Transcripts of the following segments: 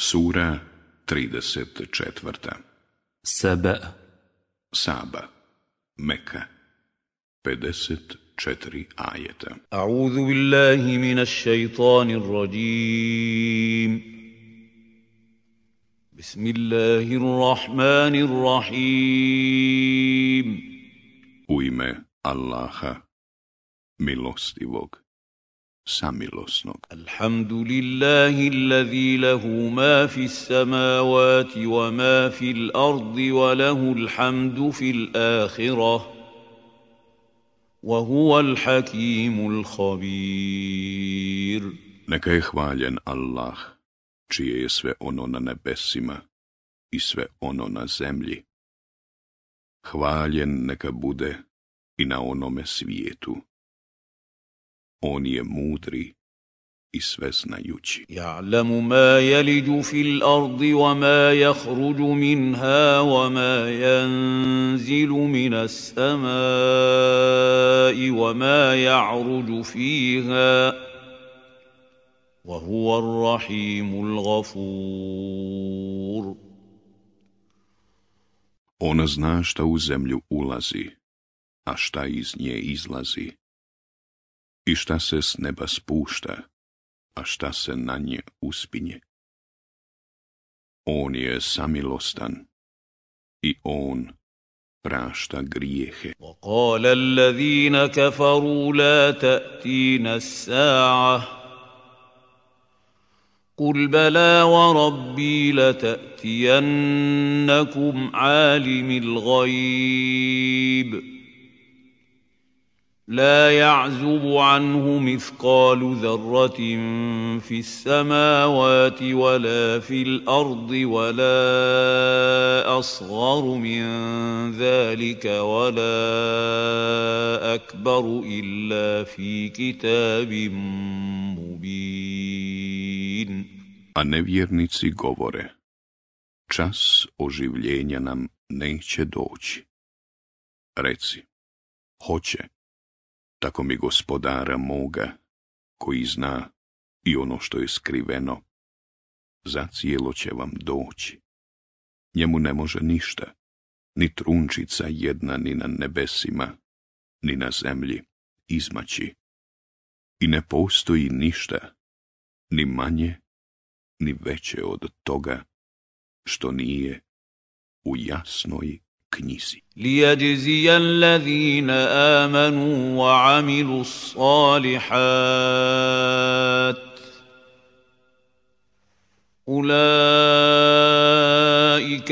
Sura 34. Sebe. Saba. Meka 54 ajeta. A'udhu billahi minash shaitanir rajim. Bismillahirrahmanirrahim. U ime Allaha milostivog samilosnog. Alhamdulillahi allazi lahu ma fi samawati wa ma fi wa lahu alhamdu fil akhirah Wa huwa al-hakimul khabir. Neka je hvaljen Allah, čije je sve ono na nebesima i sve ono na zemlji. Hvaljen neka bude i na onome svijetu On je mudri i sve znajući. Ja'lamu ma jeliđu fil ardi wa ma jahruđu minha wa ma janzilu minas samai wa ma ja'ruđu fiha. وهو الرحيم الغفور Ona zna šta u zemlju ulazi, a šta iz nje izlazi. I šta se s neba spušta, a šta se na nje uspinje. On je samilostan i on prašta grijehe. وقال الذين كفروا لا تأتينا الساعة قل بلى وربي لتأتينكم عالم الغيب لا يعزب عنه مثقال ذرة في السماوات ولا في الأرض ولا أصغر من ذلك ولا أكبر إلا في كتاب مبين A nevjernici govore, čas oživljenja nam neće doći. Reci, hoće, tako mi gospodara moga, koji zna i ono što je skriveno, zacijelo će vam doći. Njemu ne može ništa, ni trunčica jedna ni na nebesima, ni na zemlji, izmaći. I ne postoji ništa, ni manje, ni veće od toga, što nije u jasnoj knjizi. ليجزي الذين آمنوا وعملوا الصالحات أولئك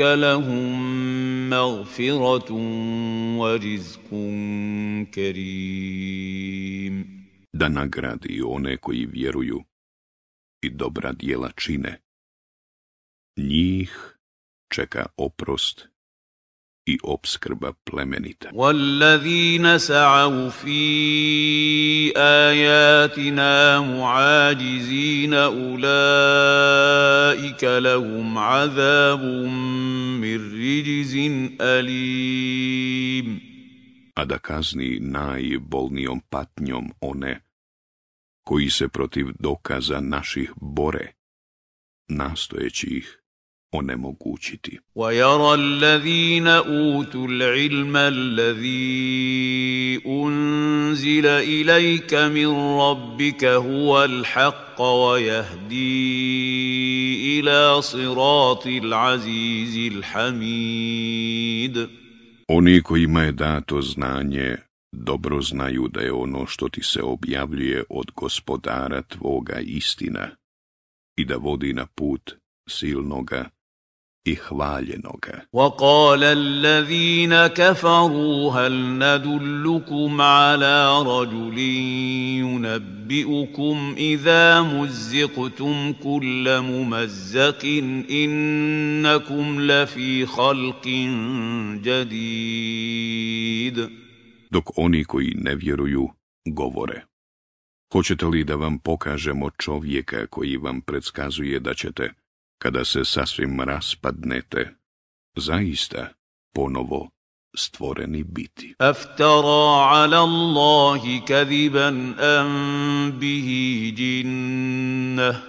لهم مغفرة ورزق كريم da nagradi one koji vjeruju i dobra djela čine. Njih čeka oprost i obskrba plemenita. Wallazina sa'u fi ayatina mu'ajizin ulai ka lahum azabun mir rijzin alim. A da kazni najbolnijom patnjom one koji se protiv dokaza naših bore, nastojeći ih onemogućiti. ويرى الذين أوتوا العلم الذي أنزل إليك من ربك هو الحق ويهدي إلى صراط العزيز الحميد Oni kojima je dato znanje, dobro znaju da je ono što ti se objavljuje od gospodara tvoga istina i da vodi na put silnoga i hvaljenoga. وقال الذين كفروا هل ندلكم على رجل ينبئكم إذا مزقتم كل ممزق إنكم لفي خلق جديد Dok oni koji ne vjeruju govore. Hoćete li da vam pokažemo čovjeka koji vam predskazuje da ćete, kada se sasvim raspadnete, zaista ponovo stvoreni biti? أفترى على الله كذبا أم به جنة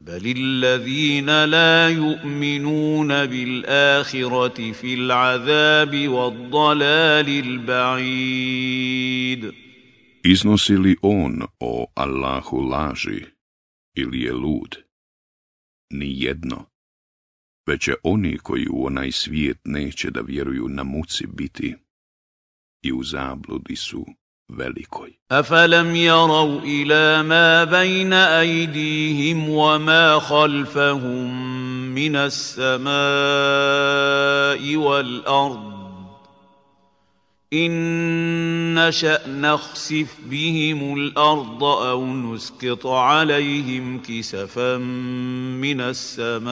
بل الذين لا يؤمنون بالآخرة في العذاب والضلال البعيد Iznosi li on o Allahu laži ili je lud? ni jedno, već će oni koji u onaj svijet neće da vjeruju na muci biti i u zabludi su velikoj. Afalam jarau ila ma bajna ajdihim wa ma halfahum minas samai wal ard. إن نشأ نخسف بهم الأرض أو نسقط عليهم كسفا من السماء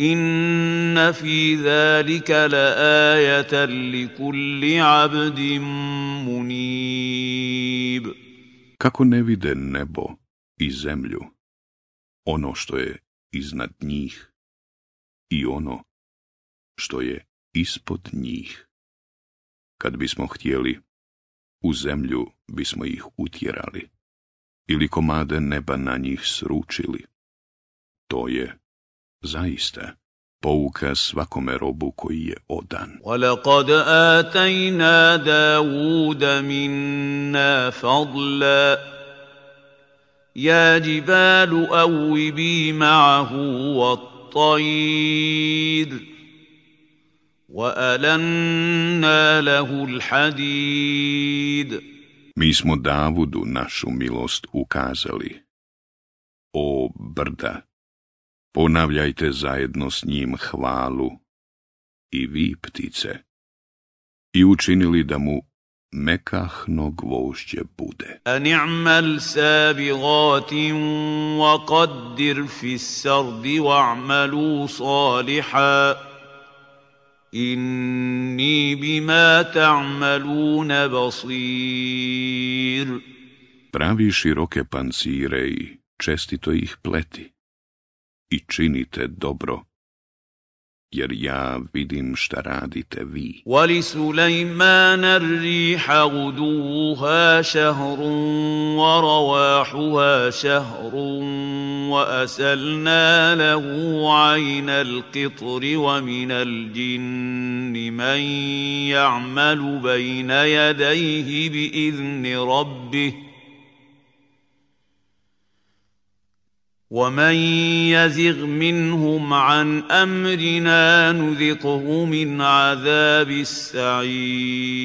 إن في ذلك لآية لكل عبد منيب. Kako ne vide nebo i zemlju, ono što je iznad njih i ono što je ispod njih. Kad bismo htjeli, u zemlju bismo ih utjerali ili komade neba na njih sručili. To je zaista pouka svakome robu koji je odan. ولقد آتينا داود منا فضلا يا جبال أوبي معه والطير وألنا له الحديد Mi smo Davudu našu milost ukazali. O brda, ponavljajte zajedno s njim hvalu i vi ptice i učinili da mu mekahno gvožđe bude. أن اعمل سابغات وقدر في السرد واعملوا صالحا inni bima ta'maluna basir. Pravi široke pancire i čestito ih pleti i činite dobro jer ja vidim šta radite vi. ولسليمان الريح غدوها شهر ورواحها شهر وأسلنا له عين القطر ومن الجن من يعمل بين يديه بإذن ربه ومن يزغ منهم عن امرنا نذقه من عذاب السعير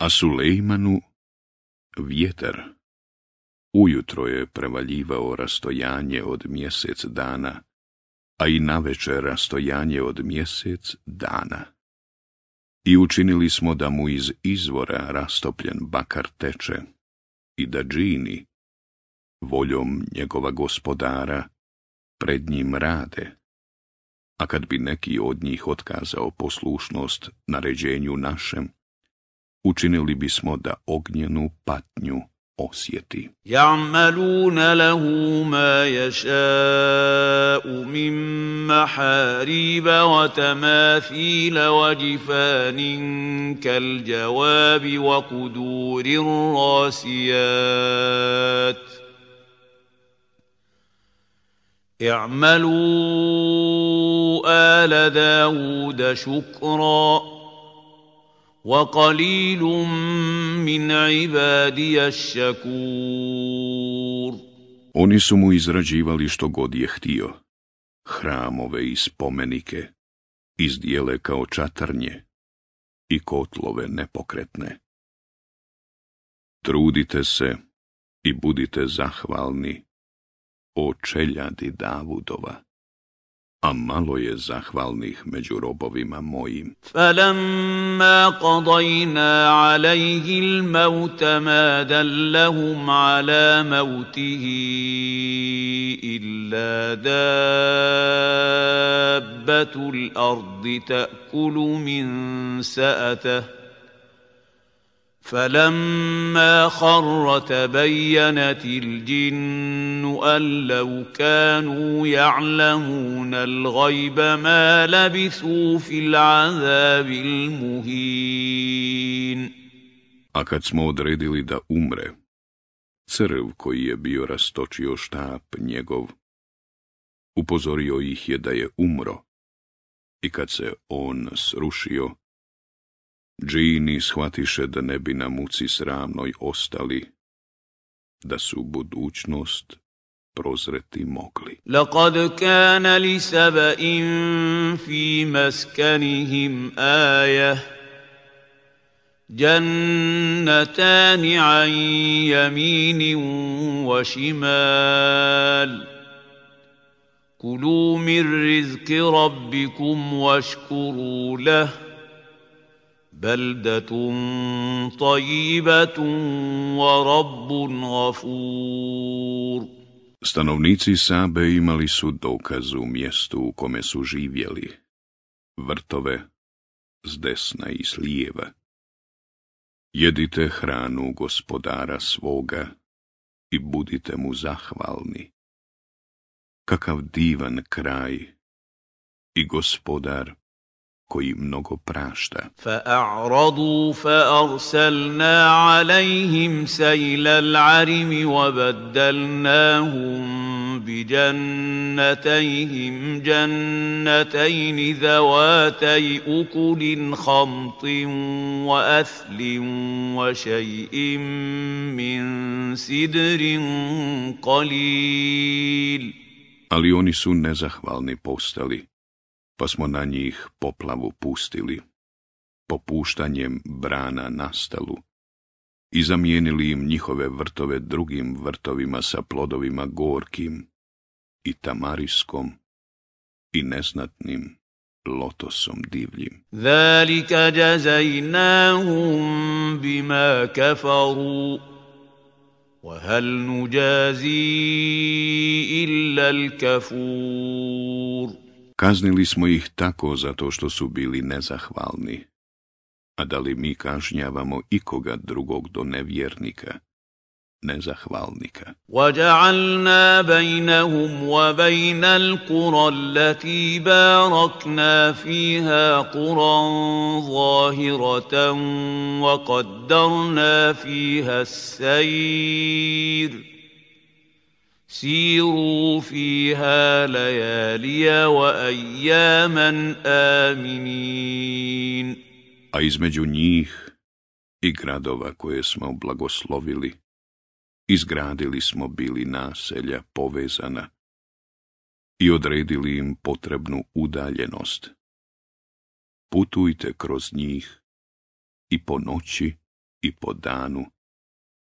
A Sulejmanu vjetar ujutro je prevaljivao rastojanje od mjesec dana, a i navečer rastojanje od mjesec dana. I učinili smo da mu iz izvora rastopljen bakar teče i da džini, voljom njegova gospodara, pred njim rade. A kad bi neki od njih otkazao poslušnost naređenju našem, učinili bismo da ognjenu patnju osjeti. Ja'maluna lahu ma yasha'u min mahariba wa tamathila wa jifanin kal jawabi wa kudurin rasiyat. اعملوا آل داود شكرا وقليل من عبادي الشكور Oni su mu izrađivali što god je htio, hramove i spomenike, izdjele kao čatrnje i kotlove nepokretne. Trudite se i budite zahvalni o čeljadi Davudova, a malo je zahvalnih među robovima mojim. فلما قضينا عليه الموت ما دلهم على موته إلا دابة الأرض تأكل من سأته فلما خر تبينت الجن أن لو كانوا يعلمون الغيب ما لبثوا في العذاب المهين A kad smo odredili da umre, crv koji je bio rastočio štap njegov, upozorio ih je da je umro, i kad se on srušio, džini shvatiše da ne bi na muci sramnoj ostali, da su budućnost prozreti mogli. لقد كان لسبإ في مسكنهم آية جنتان عن يمين وشمال كلوا من رزق ربكم واشكروا له بلدة طيبة ورب غفور Stanovnici Sabe imali su dokaz u mjestu u kome su živjeli, vrtove s desna i s lijeva. Jedite hranu gospodara svoga i budite mu zahvalni. Kakav divan kraj i gospodar koji mnogo prašta. فأعرضوا فأرسلنا عليهم سيل العرم وبدلناهم بجنتيهم جنتين ذواتي أكل خمط وأثل وشيء من سدر قليل Ali oni su nezahvalni postali, pa smo na njih poplavu pustili, popuštanjem brana nastalu, i zamijenili im njihove vrtove drugim vrtovima sa plodovima gorkim i tamariskom i neznatnim lotosom divljim. Zalika jazainahum bima kafaru, wa hal nujazi illa al-kafur. Kaznili smo ih tako zato što su bili nezahvalni. A da li mi kažnjavamo ikoga drugog do nevjernika, nezahvalnika? وجعلنا بينهم وبين القرى التي باركنا فيها قرى ظاهرة وقدرنا فيها السير سيروا فيها ليالي وأياما آمنين A između njih i gradova koje smo blagoslovili, izgradili smo bili naselja povezana i odredili im potrebnu udaljenost. Putujte kroz njih i po noći i po danu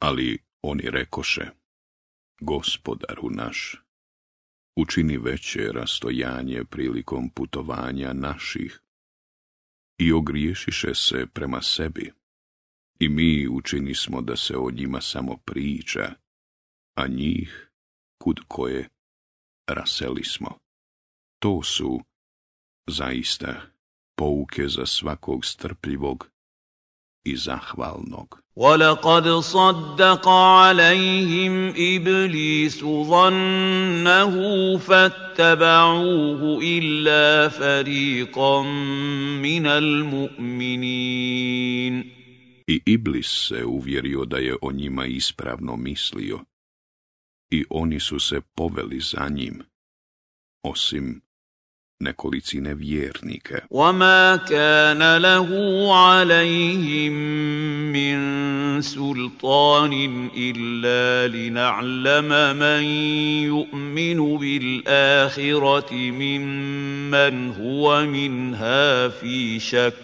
Ali oni rekoše, gospodaru naš, učini veće rastojanje prilikom putovanja naših i ogriješiše se prema sebi. I mi učini smo da se o njima samo priča, a njih, kud koje, raseli smo. To su, zaista, pouke za svakog strpljivog i zahvalnog. ولقد صدق عليهم إبليس ظنه فاتبعوه إلا فريقا من المؤمنين I Iblis se uvjerio da je o njima ispravno mislio. I oni su se poveli za njim, osim nekolicine vjernika. وما كان له عليهم من سلطان إلا لنعلم من يؤمن بالآخرة ممن هو منها في شك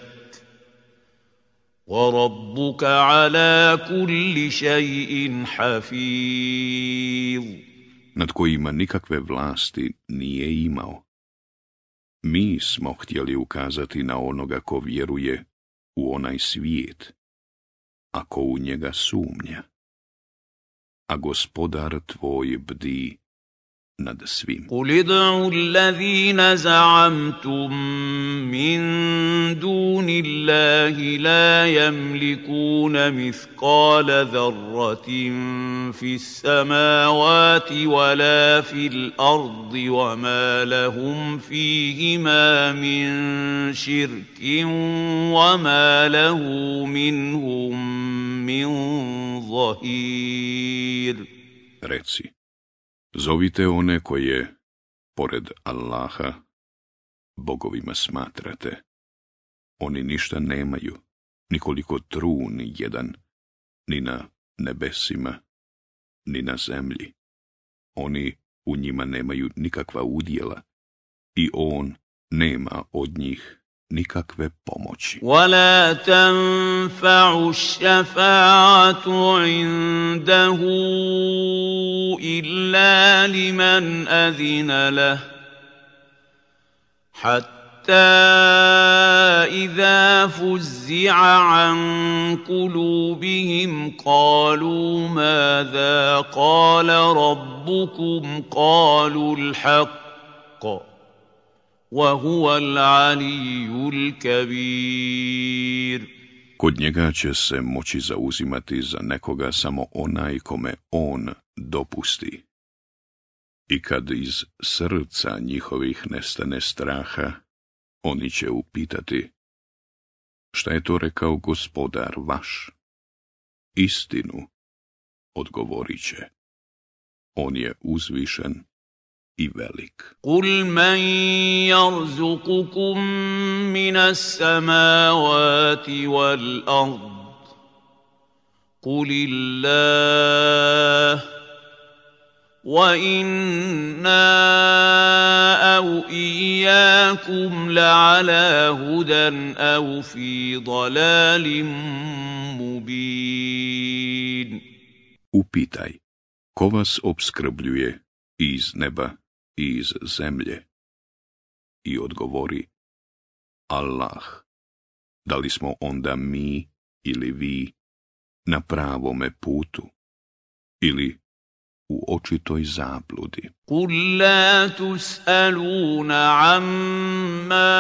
وربك على كل شيء حفيظ nad kojima nikakve vlasti nije imao. Mi smo htjeli ukazati na onoga ko vjeruje u onaj svijet, a ko u njega sumnja. a gospodar tvoj bdi nad svim. قل ادعوا الذين زعمتم من دون الله لا يملكون مثقال ذرة في السماوات ولا في الأرض وما لهم فيهما من شرك وما له منهم من ظهير Reci, zovite one koje, pored Allaha, bogovima smatrate. Oni ništa nemaju, nikoliko trun jedan, ni na nebesima, ni na zemlji. Oni u njima nemaju nikakva udjela i on nema od njih nikakve pomoći. ولا تنفع الشفاعة عنده إلا لمن أذن له حتى إذا فزع عن قلوبهم قالوا ماذا قال ربكم قالوا الحق وهو العلي الكبير Kod njega će se moći zauzimati za nekoga samo onaj kome on dopusti. I kad iz srca njihovih nestane straha, oni će upitati, šta je to rekao gospodar vaš? Istinu, odgovorit će. On je uzvišen i velik. Kul men jarzukukum minas samavati wal ard. Kul illah. وأنا أو اياكم لعلى hudan au fi dalalim mubin. Upitaj, ko vas obskrbljuje iz neba iz zemlje. I odgovori, Allah, da li smo onda mi ili vi na pravome putu ili u očitoj zabludi. Kul la tus'aluna amma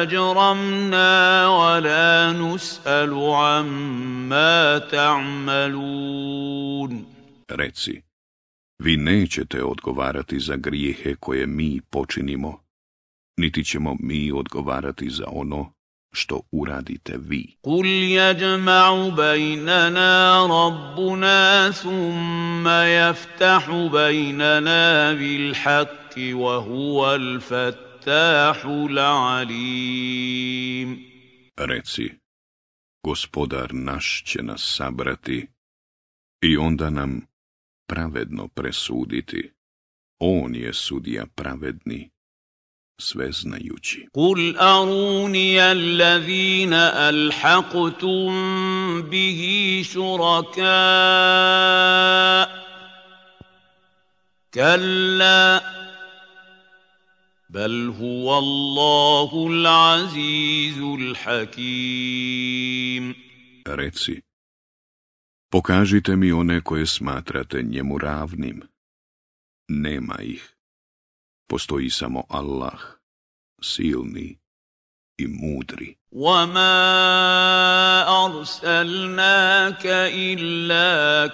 ajramna wa la nus'alu amma ta'malun. Reci, vi nećete odgovarati za grijehe koje mi počinimo, niti ćemo mi odgovarati za ono što uradite vi. Kul jeđma'u bajnana rabbuna summa jaftahu bajnana bil haki wa huwa al-fattahu la'alim. Reci, gospodar naš će nas sabrati i onda nam pravedno presuditi. On je sudija pravedni, sveznajući. Kul arunija allazina alhaqtum bihi šuraka. Kalla. Bel huwa Allahul azizul hakim. Reci, pokažite mi one koje smatrate njemu ravnim. Nema ih. Postoji samo Allah, silni i mudri. وما أرسلناك إلا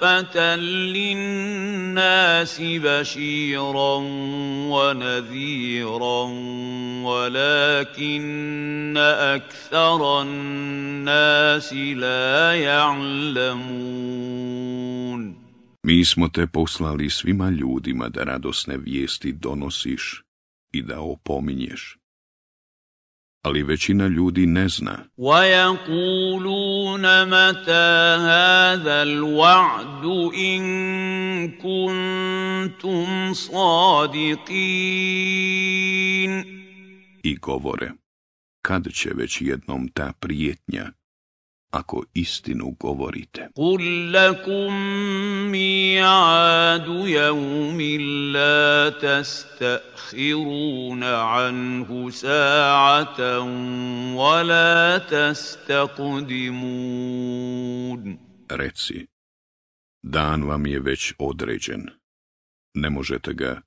كافة للناس بشيرا ونذيرا ولكن أكثر الناس لا يعلمون Mi smo te poslali svima ljudima da radosne vijesti donosiš i da opominješ. Ali većina ljudi ne zna. ويقولون متى هذا الوعد إن كنتم صادقين i govore, kad će već jednom ta prijetnja, ako istinu govorite. Kul lakum mi'adu jevmin la tastakhiruna anhu sa'atan wa la tastaqdimun. Reci, dan vam je već određen. Ne možete ga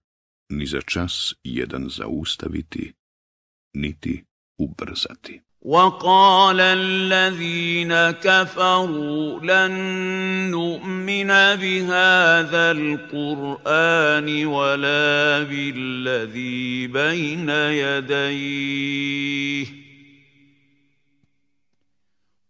ni za čas jedan zaustaviti, niti ubrzati. وقال الذين كفروا لن نؤمن بهذا القرآن ولا بالذي بين يديه.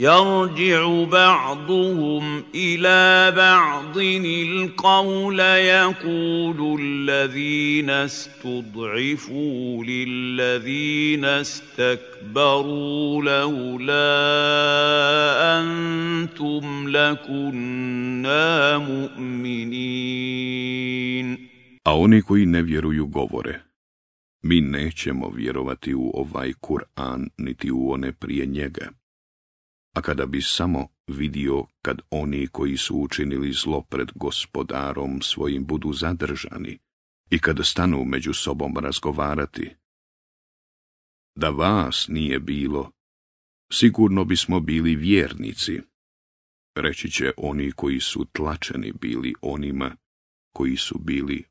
يرجع بعضهم إلى بعض القول يقول الذين استضعفوا للذين استكبروا لولا أنتم لكنا مؤمنين A oni koji ne vjeruju govore, mi nećemo vjerovati u ovaj Kur'an niti u one prije njega. A kada bi samo vidio kad oni koji su učinili zlo pred gospodarom svojim budu zadržani i kada stanu među sobom razgovarati, da vas nije bilo, sigurno bismo bili vjernici. Reći će oni koji su tlačeni bili onima koji su bili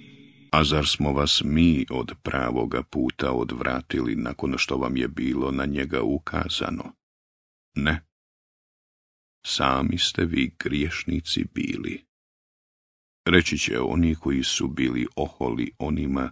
A zar smo vas mi od pravoga puta odvratili nakon što vam je bilo na njega ukazano? Ne. Sami ste vi griješnici bili. Reći će oni koji su bili oholi onima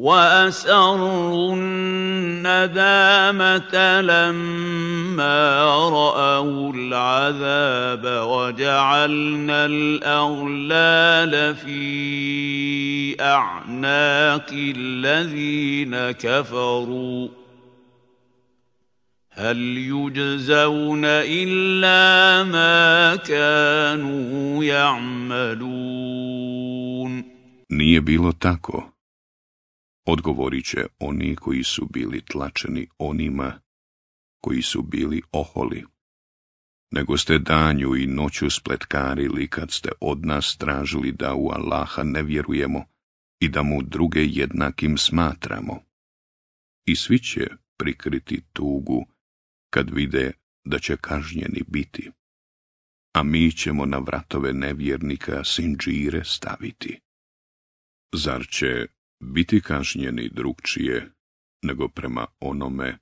وأسروا الندامة لما رأوا العذاب وجعلنا الأغلال في أعناق الذين كفروا هل يجزون إلا ما كانوا يعملون Nije bilo tako. Odgovorit će oni koji su bili tlačeni onima koji su bili oholi. Nego ste danju i noću spletkarili kad ste od nas tražili da u Allaha ne vjerujemo i da mu druge jednakim smatramo. I svi će prikriti tugu kad vide da će kažnjeni biti. A mi ćemo na vratove nevjernika sinđire staviti. Zar će biti kažnjeni drugčije nego prema onome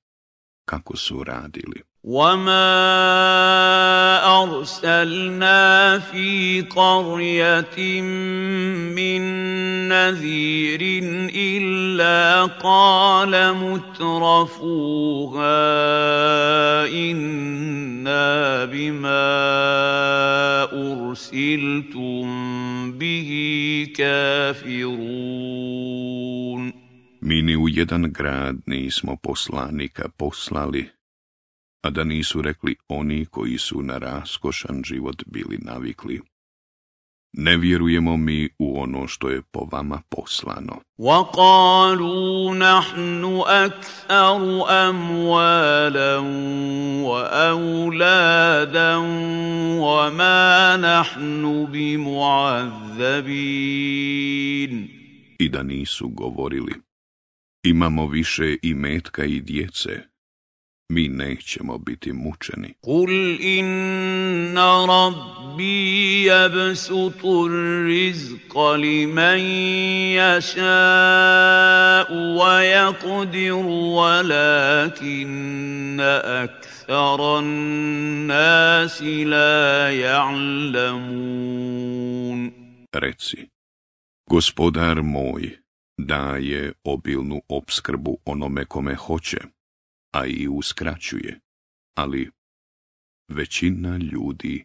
kako su radili. وما أرسلنا في قرية من نذير إلا قال مترفوها إنا بما أرسلتم به كافرون Mi ni u jedan grad nismo poslanika poslali, a da nisu rekli oni koji su na raskošan život bili navikli. Ne vjerujemo mi u ono što je po vama poslano. وقالوا نحن أكثر أموالا وأولادا وما نحن بمعذبين I da nisu govorili. imamo više i metka i djece, mi nećemo biti mučeni. Kul inna rabbi jabsutu rizqa li man jaša'u wa yakdiru walakinna aktharan nasi la ja'lamun. Reci, gospodar moj, daje obilnu opskrbu onome kome hoće, a i uskraćuje, ali većina ljudi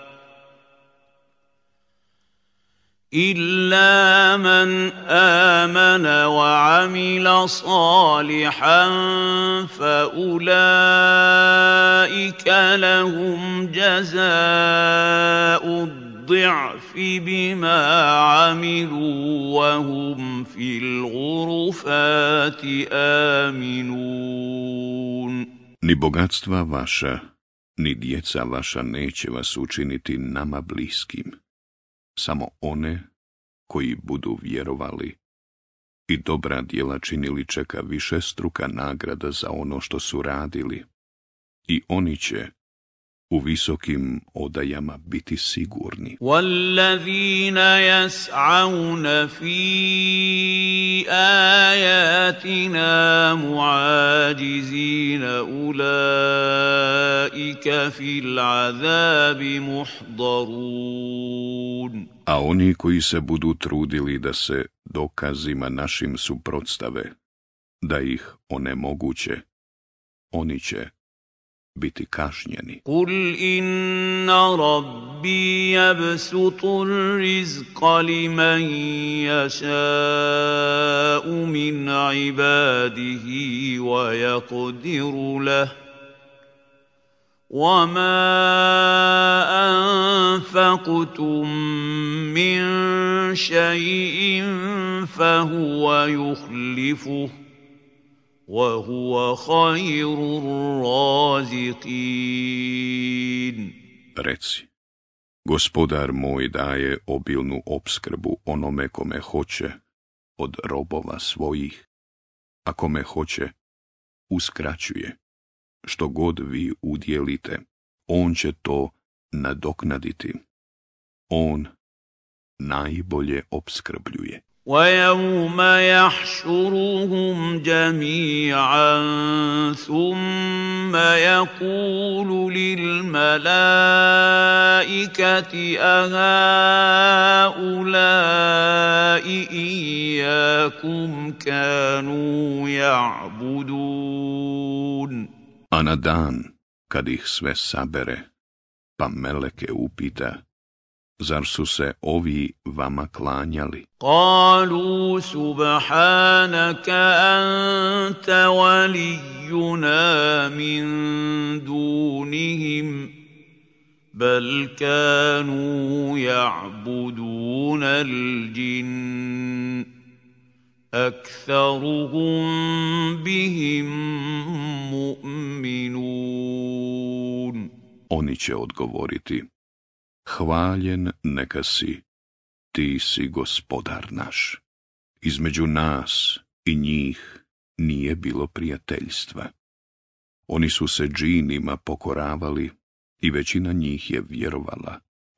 إلا من آمن وعمل صالحا فأولئك لهم جزاء الضعف بما عملوا وهم في الغرفات آمنون Ni bogatstva vaša, ni djeca vaša neće vas učiniti nama bliskim. samo one koji budu vjerovali i dobra djela činili čeka više struka nagrada za ono što su radili i oni će u visokim odajama biti sigurni. وَالَّذِينَ يَسْعَوْنَ فِي آيَاتِنَا مُعَاجِزِينَ أُولَئِكَ فِي الْعَذَابِ مُحْضَرُونَ A oni koji se budu trudili da se dokazima našim suprotstave, da ih onemoguće, oni će biti kažnjeni. Kul inna rabbi jabsutu rizqa liman jaša'u min ibadihi wa jakodiru lah. وما أنفقتم من شيء فهو يخلفه وهو خير الرازقين Reci, gospodar moj daje obilnu opskrbu onome kome hoće od robova svojih, a kome hoće uskraćuje. Što god vi udjelite, on će to nadoknaditi. On najbolje opskrbljuje. ويوم يحشرهم جميعا ثم يقول للملائكة أهؤلاء إياكم كانوا يعبدون A na dan, kad ih sve sabere, pa meleke upita, zar su se ovi vama klanjali? Kalu subhanaka anta valijuna min dunihim, bel kanu ja'buduna l'đin. Aktharuhum bihim mu'minun. Oni će odgovoriti, hvaljen neka si, ti si gospodar naš. Između nas i njih nije bilo prijateljstva. Oni su se džinima pokoravali i većina njih je vjerovala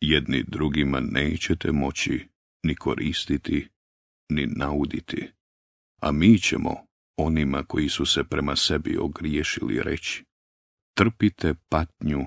jedni drugima nećete moći ni koristiti, ni nauditi, a mi ćemo onima koji su se prema sebi ogriješili reći, trpite patnju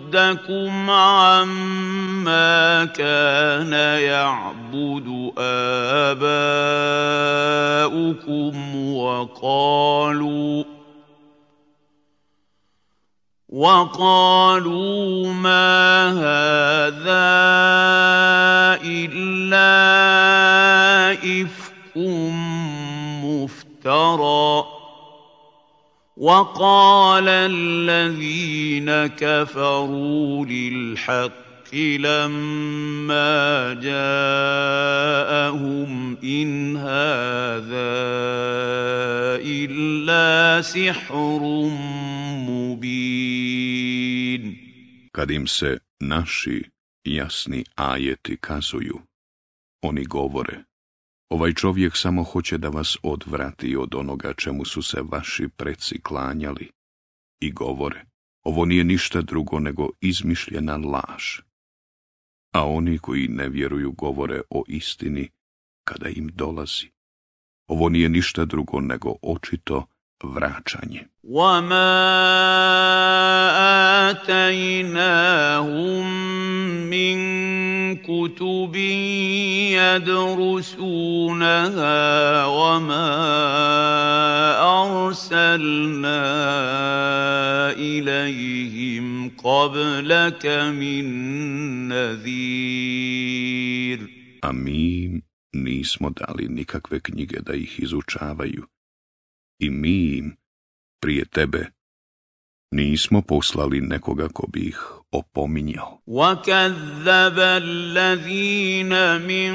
يَصُدَّكُمْ عَمَّا كَانَ يَعْبُدُ آبَاؤُكُمْ وَقَالُوا وَقَالُوا مَا هَٰذَا إِلَّا إِفْكٌ مُّفْتَرًى ۚ وَقَالَ الَّذِينَ كَفَرُوا لِلْحَقِّ لَمَّا جَاءَهُمْ إِنْ هَٰذَا إِلَّا سِحْرٌ مُّبِينٌ. Kad im se naši jasni ajeti kazuju, oni govore, ovaj čovjek samo hoće da vas odvrati od onoga čemu su se vaši preci klanjali i govore, ovo nije ništa drugo nego izmišljena laž. A oni koji ne vjeruju govore o istini kada im dolazi. Ovo nije ništa drugo nego očito vraćanje. وَمَا آتَيْنَاهُم مِّن كُتُبٍ يَدْرُسُونَهَا وَمَا أَرْسَلْنَا إِلَيْهِمْ قَبْلَكَ مِن نَّذِيرٍ A mi im nismo dali nikakve knjige da ih izučavaju. I mi im, prije tebe, nismo poslali nekoga ko bi ih opominjao. وَكَذَّبَ الَّذِينَ مِن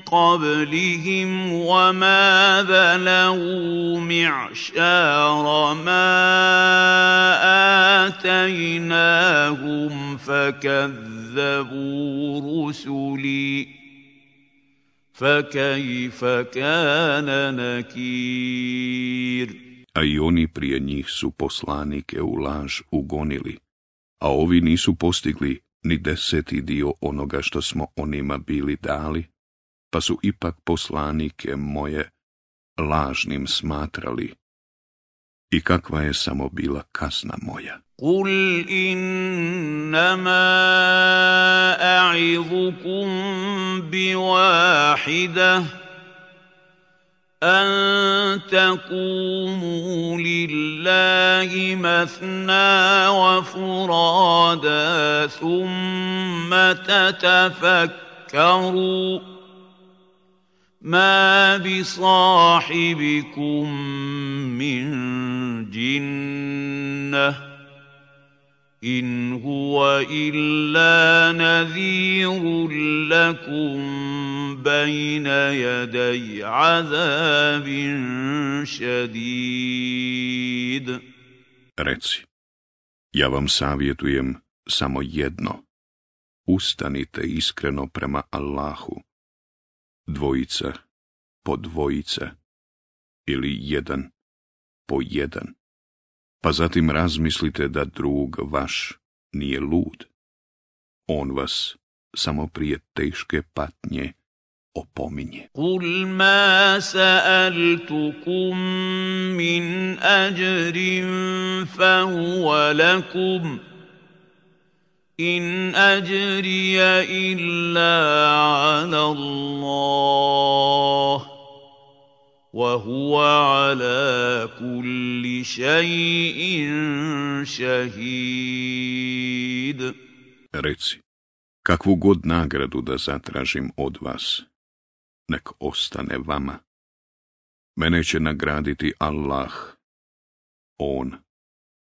قَبْلِهِمْ وَمَا بَلَغُوا مِعْشَارَ مَا آتَيْنَاهُمْ فَكَذَّبُوا رُسُلِي فَكَيْفَ كَانَ نَكِيرِ a i oni prije njih su poslanike u laž ugonili, a ovi nisu postigli ni deseti dio onoga što smo onima bili dali, pa su ipak poslanike moje lažnim smatrali. I kakva je samo bila kazna moja. قُلْ إِنَّمَا أَعِظُكُم بِوَاحِدَةٍ أَن تَقُومُوا لِلَّهِ مَثْنَىٰ وَفُرَادَىٰ ثُمَّ تَتَفَكَّرُوا ۚ مَا بِصَاحِبِكُم مِّن جِنَّةٍ ۚ إِنْ هُوَ إِلَّا نَذِيرٌ لَّكُم بَيْنَ يَدَيْ عَذَابٍ شَدِيدٍ Reci, ja vam savjetujem samo jedno. Ustanite iskreno prema Allahu. Dvojica po dvojica ili jedan po jedan. pa zatim razmislite da drug vaš nije lud. On vas samo prije teške patnje opominje. Kul ma sa'altukum min ajrin fa huwa lakum. In ajrija illa ala Allah. وَهُوَ عَلَىٰ كُلِّ شَيْءٍ شَهِيدٌ Reci, kakvu god nagradu da zatražim od vas, nek ostane vama. Mene će nagraditi Allah. On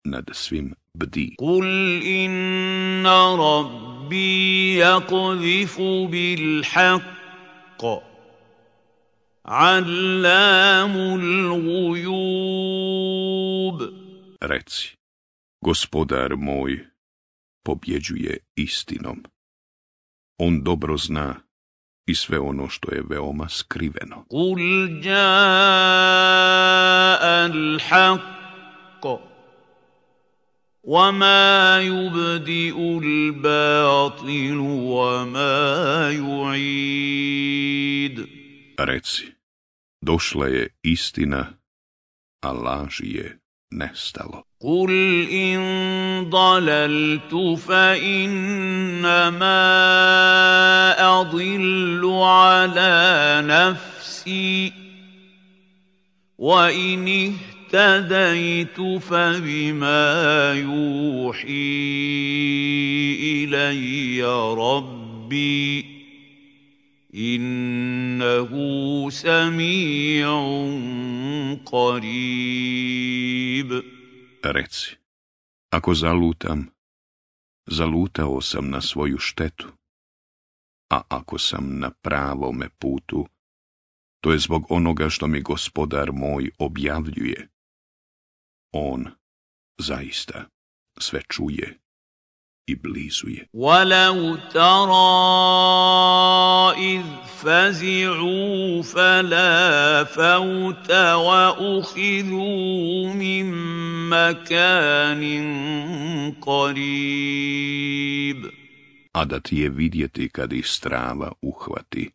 nad svim bdi. قُلْ إِنَّ رَبِّي يَقْذِفُ بِالْحَقِّ ۚ عَلَّامُ الْغُيُوبِ Reci, gospodar moj pobjeđuje istinom. On dobro zna i sve ono što je veoma skriveno. قل جاء الحق وما يبدئ الباطل وما يعيد Reci, došla je istina, a laž je nestalo. قل إن ضللت فإنما أضل على نفسي وإن اهتديت فبما يوحي إلي ربي إنه سميع قريب Reci, ako zalutam, zalutao sam na svoju štetu, a ako sam na pravome putu, to je zbog onoga što mi gospodar moj objavljuje. On zaista sve čuje i blizu je. ولو ترى إذ فزعوا فلا فوت وأخذوا من مكان قريب A da ti je vidjeti kad ih strava uhvati,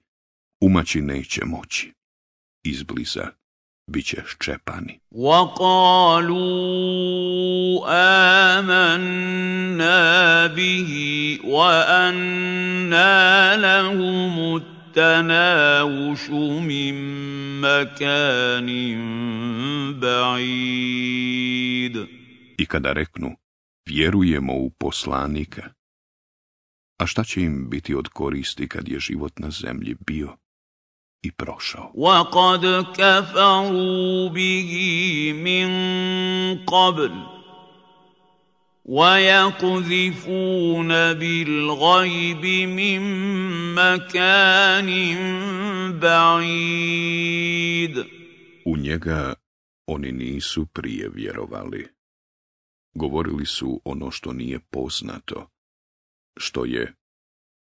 umaći neće moći. Izbliza bit će ščepani. وقالوا آمنا به وأنى لهم التناوش من مكان بعيد I kada reknu, vjerujemo u poslanika, a šta će im biti od koristi kad je život na zemlji bio i prošao? وقد كفروا به من قبل ويقذفون بالغيب من مكان بعيد U njega oni nisu prije vjerovali. Govorili su ono što nije poznato, što je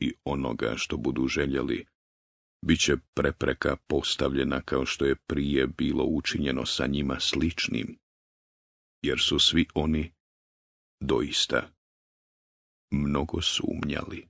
i onoga što budu željeli, bit će prepreka postavljena kao što je prije bilo učinjeno sa njima sličnim, jer su svi oni doista mnogo sumnjali.